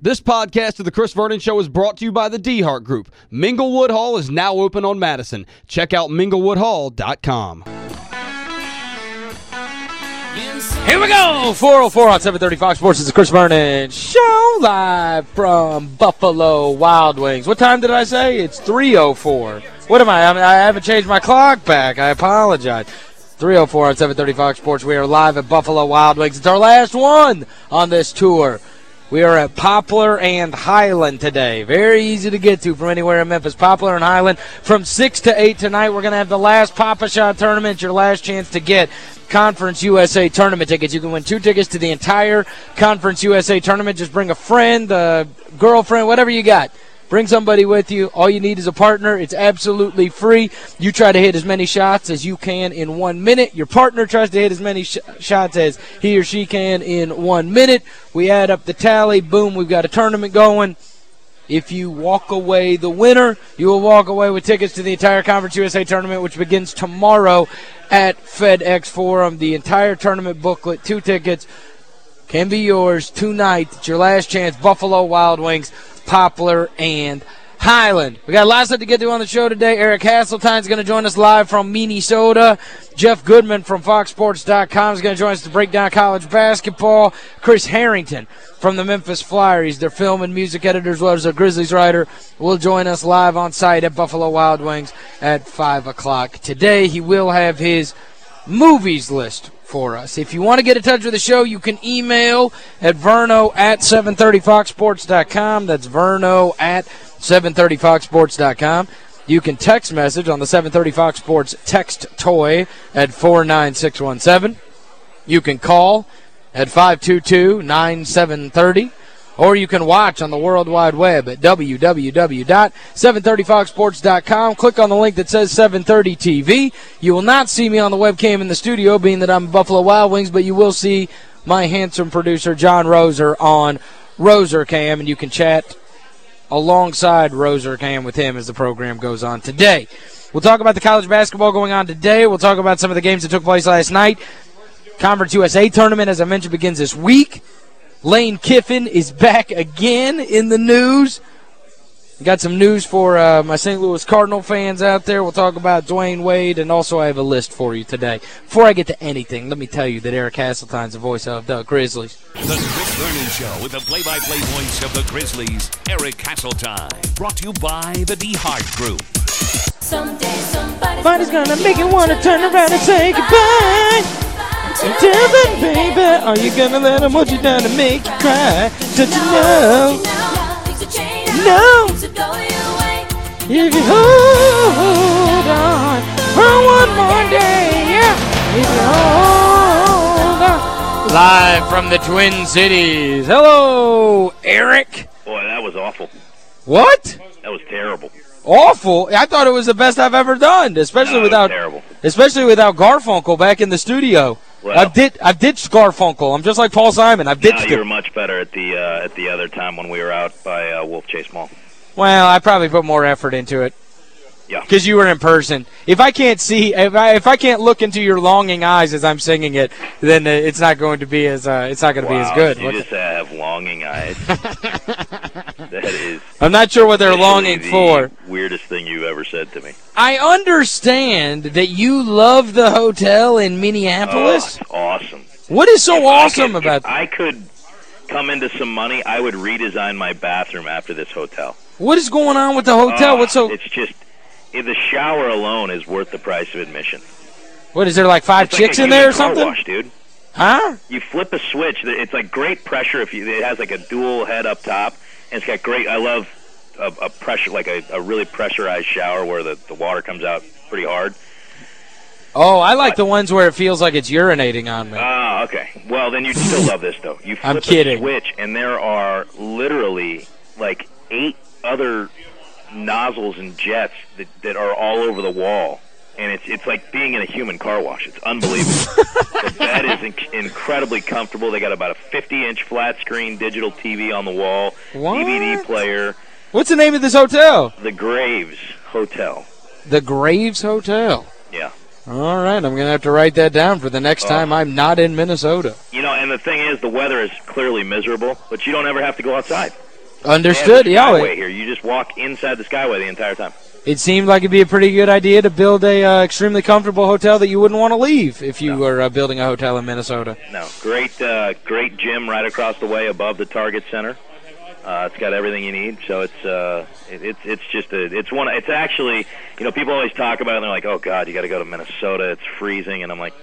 This podcast of The Chris Vernon Show is brought to you by the DeHart Group. Minglewood Hall is now open on Madison. Check out minglewoodhall.com. Here we go! 404 on 730 Fox Sports. It's the Chris Vernon Show live from Buffalo Wild Wings. What time did I say? It's 304. What am I? I, I haven't changed my clock back. I apologize. 304 on 730 Fox Sports. We are live at Buffalo Wild Wings. It's our last one on this tour. We are at Poplar and Highland today. Very easy to get to from anywhere in Memphis. Poplar and Highland from 6 to 8 tonight. We're going to have the last Pop-A-Shot tournament, your last chance to get Conference USA tournament tickets. You can win two tickets to the entire Conference USA tournament. Just bring a friend, a girlfriend, whatever you got. Bring somebody with you. All you need is a partner. It's absolutely free. You try to hit as many shots as you can in one minute. Your partner tries to hit as many sh shots as he or she can in one minute. We add up the tally. Boom, we've got a tournament going. If you walk away the winner, you will walk away with tickets to the entire Conference USA tournament, which begins tomorrow at FedEx Forum. The entire tournament booklet, two tickets, can be yours tonight. It's your last chance. Buffalo Wild Wings. Poplar, and Highland. We got lots of to get to on the show today. Eric Hasseltine's going to join us live from Minnesota. Jeff Goodman from FoxSports.com is going to join us to break down college basketball. Chris Herrington from the Memphis Flyers, their film and music editor as well as a Grizzlies writer, will join us live on site at Buffalo Wild Wings at 5 o'clock today. He will have his movies list for us. If you want to get in touch with the show, you can email at verno at 730foxsports.com. That's verno at 730foxsports.com. You can text message on the 730 Fox Sports text toy at 49617. You can call at 522-9730 or you can watch on the World Wide Web at www.730foxsports.com. Click on the link that says 730 TV. You will not see me on the webcam in the studio, being that I'm Buffalo Wild Wings, but you will see my handsome producer, John Roser, on Roser Cam, and you can chat alongside Roser Cam with him as the program goes on today. We'll talk about the college basketball going on today. We'll talk about some of the games that took place last night. Conference USA tournament, as I mentioned, begins this week. Lane Kiffin is back again in the news. Got some news for uh, my St. Louis Cardinal fans out there. We'll talk about Dwyane Wade, and also I have a list for you today. Before I get to anything, let me tell you that Eric Hasseltine's the voice of the Grizzlies. The Chris Vernon Show with the play-by-play -play voice of the Grizzlies, Eric Hasseltine. Brought to you by the DeHart Group. Someday somebody's gonna make you want to turn around and say goodbye. Tell them, baby, are you gonna let them what you done to make you cry? Don't you know? No. If you hold on for one more day, yeah. If you hold on. Live from the Twin Cities. Hello, Eric. Boy, that was awful. What? That was terrible. Awful? I thought it was the best I've ever done, especially no, without terrible. especially without Garfunkel back in the studio. Well, I've did I've ditched Garfunkel. I'm just like Paul Simon. I've ditched no, you were much better at the uh, at the other time when we were out by uh, Wolf Chase Mall. Well, I probably put more effort into it. Yeah. Because you were in person. If I can't see, if I if I can't look into your longing eyes as I'm singing it, then uh, it's not going to be as uh, it's not going to wow, be as good. You just have longing eyes. that is. I'm not sure what they're longing the for. Weirdest thing you've ever said to me. I understand that you love the hotel in Minneapolis. Oh, awesome. What is so if awesome could, about? If I could come into some money, I would redesign my bathroom after this hotel. What is going on with the hotel? Uh, What's so? It's just the shower alone is worth the price of admission. What is there like five it's chicks like in there or something? Wash, dude. Huh? You flip a switch. It's like great pressure. If you, it has like a dual head up top, and it's got great. I love a, a pressure, like a, a really pressurized shower where the the water comes out pretty hard. Oh, I like the ones where it feels like it's urinating on me. Ah, okay. Well, then you'd still love this though. You flip I'm kidding. a switch, and there are literally like eight other nozzles and jets that, that are all over the wall. And it's it's like being in a human car wash. It's unbelievable. the bed is inc incredibly comfortable. They got about a 50-inch flat screen digital TV on the wall, What? DVD player. What's the name of this hotel? The Graves Hotel. The Graves Hotel. Yeah. All right, I'm going to have to write that down for the next Oh. time I'm not in Minnesota. You know, and the thing is, the weather is clearly miserable, but you don't ever have to go outside. Understood. Yeah. Skyway here. You just walk inside the Skyway the entire time. it seemed like it'd be a pretty good idea to build a uh, extremely comfortable hotel that you wouldn't want to leave if you were uh, building a hotel in Minnesota. No, great, uh, great gym right across the way above the Target Center. Uh, it's got everything you need, so it's uh, it, it's it's just a it's one. It's actually you know people always talk about it and they're like, oh God, you got to go to Minnesota. It's freezing, and I'm like,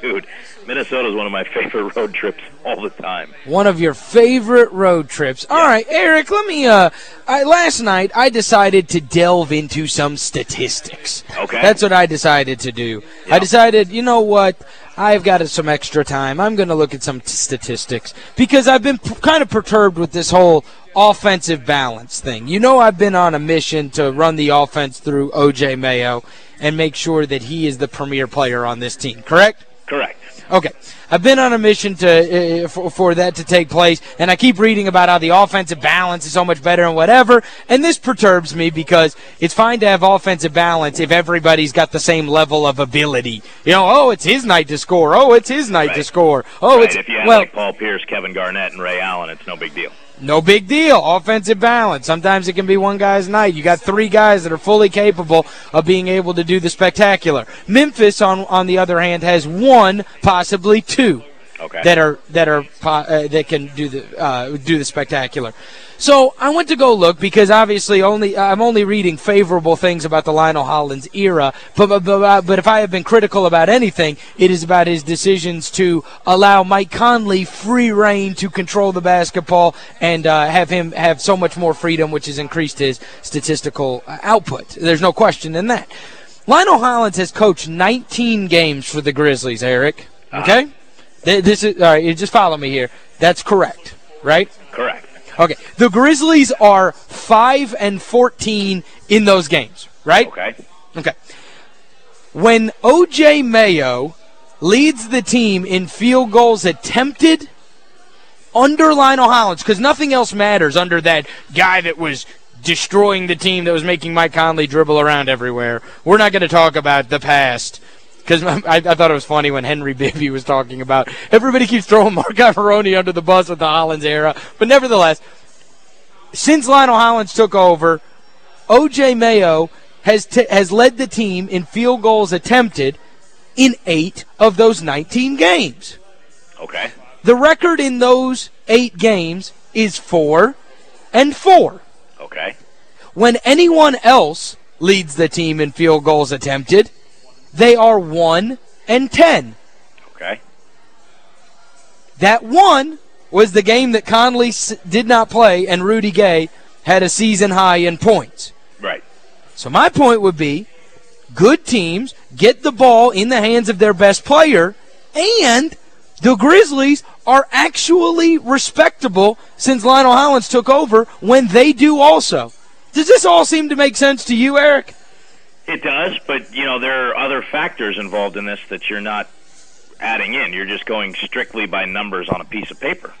dude, Minnesota is one of my favorite road trips all the time. One of your favorite road trips. All right, Eric, let me uh I, last night I decided to delve into some statistics. Okay. That's what I decided to do. I decided, you know what? I've got some extra time. I'm going to look at some statistics because I've been kind of perturbed with this whole offensive balance thing. You know I've been on a mission to run the offense through OJ Mayo and make sure that he is the premier player on this team, correct? Correct. Okay. I've been on a mission to uh, for, for that to take place, and I keep reading about how the offensive balance is so much better and whatever, and this perturbs me because it's fine to have offensive balance if everybody's got the same level of ability. You know, oh, it's his night to score. Oh, it's his night to score. Oh, right. it's If you have well, like Paul Pierce, Kevin Garnett, and Ray Allen, it's no big deal. No big deal. Offensive balance. Sometimes it can be one guy's night. You got three guys that are fully capable of being able to do the spectacular. Memphis, on on the other hand, has one, possibly two. Okay. that are that are uh, that can do the uh, do the spectacular. So I went to go look because obviously only I'm only reading favorable things about the Lionel Hollins era. But but, but, uh, but if I have been critical about anything, it is about his decisions to allow Mike Conley free reign to control the basketball and uh, have him have so much more freedom, which has increased his statistical uh, output. There's no question in that. Lionel Hollins has coached 19 games for the Grizzlies. Eric, okay. Th- This is all right. You just follow me here. That's correct, right? Correct. Okay. The Grizzlies are five and fourteen in those games, right? Okay. Okay. When OJ Mayo leads the team in field goals attempted under Lionel Hollins, because nothing else matters under that guy that was destroying the team that was making Mike Conley dribble around everywhere. We're not going to talk about the past. Because I, I thought it was funny when Henry Bibby was talking about everybody keeps throwing Marc Iavaroni under the bus with the Hollins era. But nevertheless, since Lionel Hollins took over, OJ Mayo has has led the team in field goals attempted in eight of those 19 games. Okay. The record in those eight games is four and four. Okay. When anyone else leads the team in field goals attempted, they are one and ten. Okay. That one was the game that Conley did not play and Rudy Gay had a season high in points. Right. So my point would be good teams get the ball in the hands of their best player and the Grizzlies are actually respectable since Lionel Hollins took over when they do also. Does this all seem to make sense to you, Eric? It does, but you know there are other factors involved in this that you're not adding in. You're just going strictly by numbers on a piece of paper.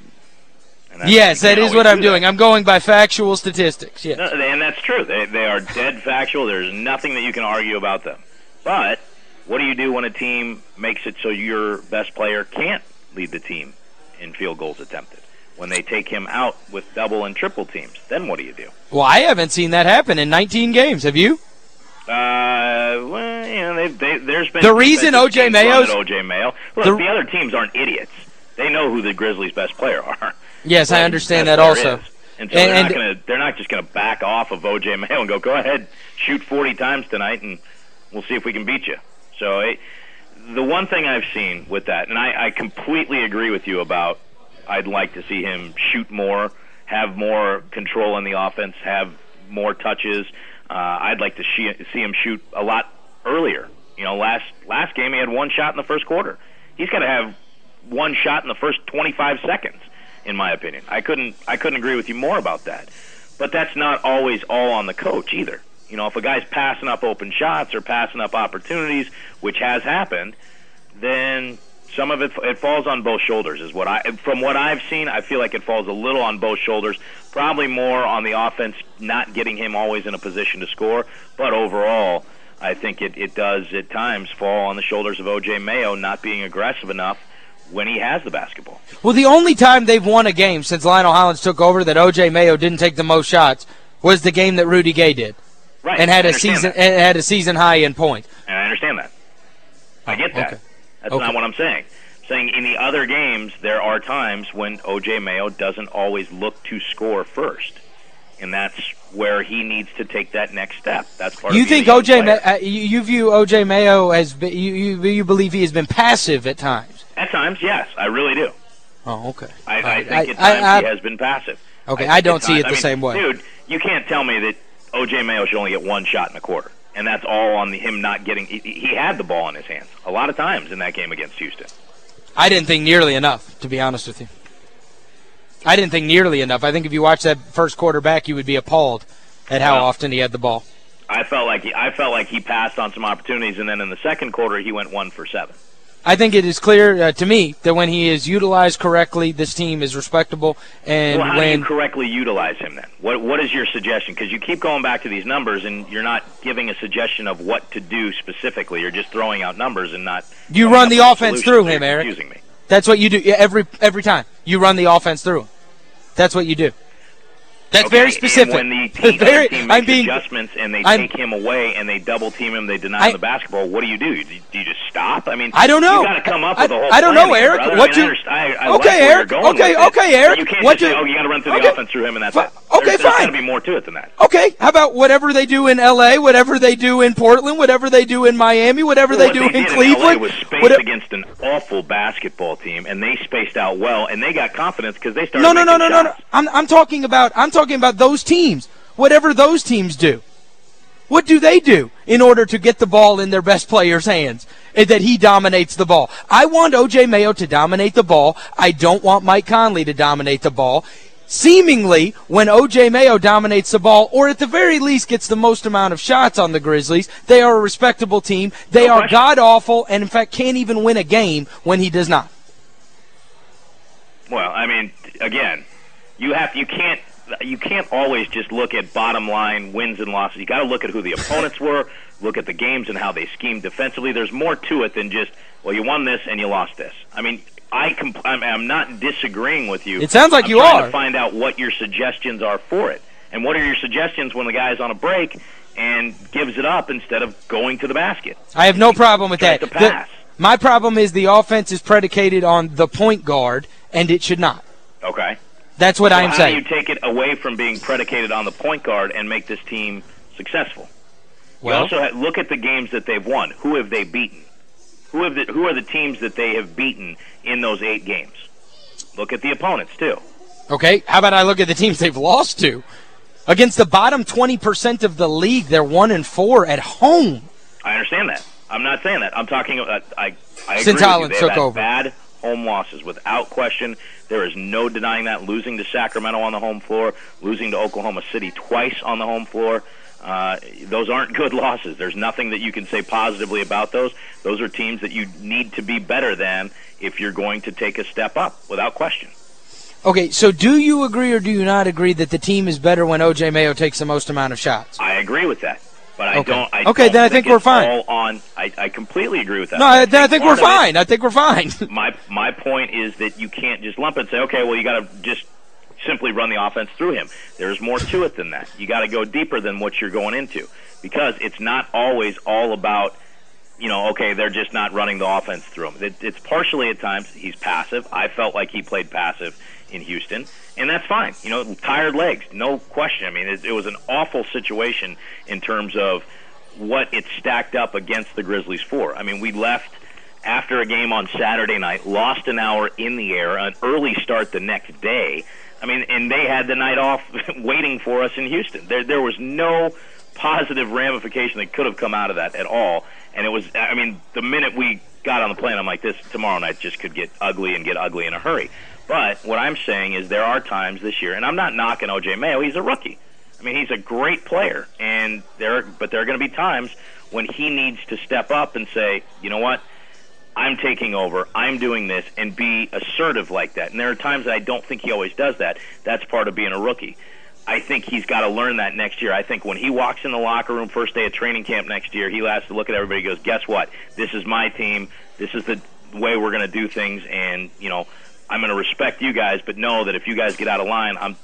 Yes, that's- Yes, you that is what always I'm do that. doing. I'm going by factual statistics. Yes. No, and that's true. They they are dead factual. There's nothing that you can argue about them. But what do you do when a team makes it so your best player can't lead the team in field goals attempted? When they take him out with double and triple teams, then what do you do? Well, I haven't seen that happen in 19 games. Have you? Uh, well, you know, they, they, there's been The reason O.J. Mayo's- O.J. Mayo. Look, The- the other teams aren't idiots. They know who the Grizzlies' best player are. Yes, I understand that also. is. And so And- they're not to they're not just going to back off of O.J. Mayo and go go ahead shoot 40 times tonight and we'll see if we can beat you. So it, the one thing I've seen with that, and I, I completely agree with you about, I'd like to see him shoot more, have more control in the offense, have more touches. Uh, I'd like to see, see him shoot a lot earlier. You know, last last game he had one shot in the first quarter. He's got to have one shot in the first 25 seconds, in my opinion. I couldn't I couldn't agree with you more about that. But that's not always all on the coach either. You know, if a guy's passing up open shots or passing up opportunities, which has happened, then some of it it falls on both shoulders. Is what I from what I've seen, I feel like it falls a little on both shoulders. Probably more on the offense not getting him always in a position to score, but overall, I think it, it does at times fall on the shoulders of O.J. Mayo not being aggressive enough when he has the basketball. Well, the only time they've won a game since Lionel Hollins took over that O.J. Mayo didn't take the most shots was the game that Rudy Gay did. Right. And had a season that. had a season high in points. And I understand that. I get that. okay. That's Okay. not what I'm saying. I'm saying in the other games, there are times when O.J. Mayo doesn't always look to score first. And that's where he needs to take that next step. That's part You think O.J. Ma uh, you, you view O.J. Mayo as you, you you believe he has been passive at times? At times, yes, I really do. Oh, okay. I, I think at times I- he has been passive. Okay, I don't see times- it the I mean, same way. Dude, you can't tell me that O.J. Mayo should only get one shot in a quarter. And that's all on the, him not getting he, he had the ball in his hands a lot of times in that game against Houston. I didn't think nearly enough, to be honest with you. I didn't think nearly enough. I think if you watch that first quarter back, you would be appalled at how Wow. often he had the ball. I felt like he, I felt like he passed on some opportunities, and then in the second quarter he went one for seven. I think it is clear uh, to me that when he is utilized correctly, this team is respectable. And well, how when do you correctly utilize him then? What What is your suggestion? Because you keep going back to these numbers, and you're not giving a suggestion of what to do specifically. You're just throwing out numbers and not. You run the offense through him, Eric. Me. that's what you do every every time. You run the offense through him. That's what you do. That's Okay, very specific. And when the team, very, team I'm makes being adjustments and they I'm- take him away and they double team him, they deny I- him the basketball. What do you do? Do you, do you just stop? I mean, I don't know. You got to come up I- with a whole. I don't know, Eric. What do- I understand- I, I Okay, like where you're Eric. Okay, okay, but Eric. You can't What just say, "Oh, you got to run through okay. the offense through him," and that's Fi- it. Okay, There's, There's got to be more to it than that. Okay, how about whatever they do in L.A., whatever they do in Portland, whatever they do in Miami, whatever they do they in Cleveland? in was spaced against an awful basketball team, and they spaced out well, and they got confidence because they started. no, no, no, no, making no, no. shots. I'm I'm talking about I'm talking about those teams. Whatever those teams do. What do they do in order to get the ball in their best player's hands? And that he dominates the ball. I want O.J. Mayo to dominate the ball. I don't want Mike Conley to dominate the ball. Seemingly, when O.J. Mayo dominates the ball, or at the very least gets the most amount of shots on the Grizzlies, they are a respectable team. They No are god-awful, and in fact can't even win a game when he does not. Well, I mean, again, you have you can't you can't always just look at bottom line wins and losses. You got to look at who the opponents were, look at the games and how they schemed defensively. There's more to it than just well, you won this and you lost this. I mean, I compl- I'm, I'm not disagreeing with you. It sounds like I'm you trying are. To find out what your suggestions are for it, and what are your suggestions when the guy's on a break and gives it up instead of going to the basket. I have no problem with that. The- pass. my problem is the offense is predicated on the point guard, and it should not. Okay. That's what So I'm how saying. do you take it away from being predicated on the point guard and make this team successful? Well- you also look at the games that they've won. Who have they beaten? Who have the, who are the teams that they have beaten in those eight games? Look at the opponents too. Okay, how about I look at the teams they've lost to? Against the bottom 20% of the league, they're 1 and 4 at home. I understand that. I'm not saying that. I'm talking about. I I Since agree took over. bad home losses without question. There is no denying that. Losing to Sacramento on the home floor, losing to Oklahoma City twice on the home floor. Uh, those aren't good losses. There's nothing that you can say positively about those. Those are teams that you need to be better than if you're going to take a step up, without question. Okay, so do you agree or do you not agree that the team is better when O.J. Mayo takes the most amount of shots? I agree with that, but I Okay. don't. I Okay, don't then I think it's we're fine. All on. I, I completely agree with that. No, I, then I think we're part of it- fine. I think we're fine. my my point is that you can't just lump it and say, okay, well, you got to just simply run the offense through him. There's more to it than that. You got to go deeper than what you're going into because it's not always all about, you know, okay, they're just not running the offense through him. It, it's partially at times he's passive. I felt like he played passive in Houston, and that's fine. You know, tired legs, no question. I mean, it, it was an awful situation in terms of what it stacked up against the Grizzlies for. I mean, we left after a game on Saturday night, lost an hour in the air, an early start the next day. I mean, and they had the night off waiting for us in Houston. There, there was no positive ramification that could have come out of that at all. And it was, I mean, the minute we got on the plane, I'm like, this tomorrow night just could get ugly and get ugly in a hurry. But what I'm saying is there are times this year, and I'm not knocking OJ Mayo. He's a rookie. I mean, he's a great player, and there, but there are going to be times when he needs to step up and say, you know what, I'm taking over, I'm doing this, and be assertive like that. And there are times that I don't think he always does that. That's part of being a rookie. I think he's got to learn that next year. I think when he walks in the locker room first day of training camp next year, he has to look at everybody and goes, guess what? This is my team. This is the way we're going to do things, and you know, I'm going to respect you guys, but know that if you guys get out of line, I'm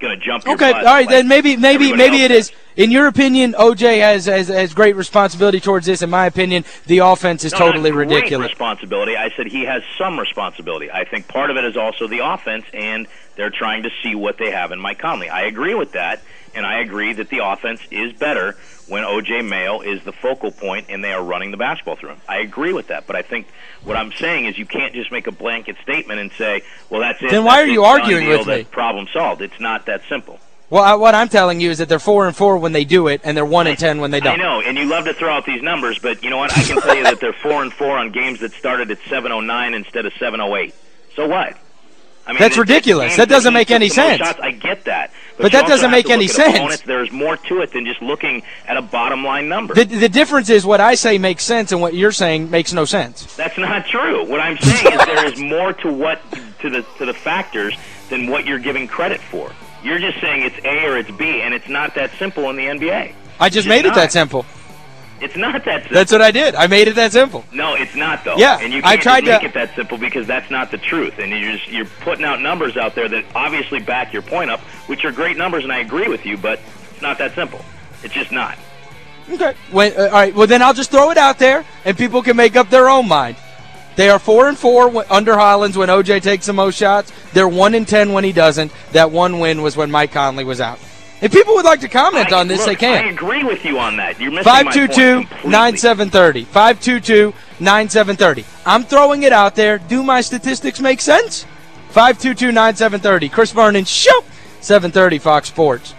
going to jump Okay, all right, like then maybe maybe maybe it is. In your opinion, OJ has, has has great responsibility towards this. In my opinion, the offense is No, totally ridiculous. responsibility. I said he has some responsibility. I think part of it is also the offense, and they're trying to see what they have in Mike Conley. I agree with that, and I agree that the offense is better when OJ Mayo is the focal point and they are running the basketball through him. I agree with that, but I think what I'm saying is you can't just make a blanket statement and say, "Well, that's it." Then why are you arguing deal, with me? Problem solved. It's not that simple. Well, I, what I'm telling you is that they're four and four when they do it, and they're one and ten when they don't. I know, and you love to throw out these numbers, but you know what? I can tell you that they're four and four on games that started at 7:09 instead of 7:08. So what? I mean, That's ridiculous. That doesn't make any sense. Shots. I get that, But you that doesn't make any sense. opponents. There's more to it than just looking at a bottom line number. The, the difference is what I say makes sense, and what you're saying makes no sense. That's not true. What I'm saying is there is more to what to the to the factors than what you're giving credit for. You're just saying it's A or it's B, and it's not that simple in the NBA. I just It's made it that simple. It's not that simple. That's what I did. I made it that simple. No, it's not though. Yeah, and you can't tried just to- make it that simple because that's not the truth. And you're just you're putting out numbers out there that obviously back your point up, which are great numbers, and I agree with you. But it's not that simple. It's just not. Okay. When, uh, all right. Well, then I'll just throw it out there, and people can make up their own mind. They are four and four under Hollins when OJ takes the most shots. They're one and ten when he doesn't. That one win was when Mike Conley was out. If people would like to comment I- on this, look, they can. I agree with you on that. You're missing my point 522 completely. 9730. 522 9730. I'm throwing it out there. Do my statistics make sense? 522 9730. Chris Vernon, show 730 Fox Sports.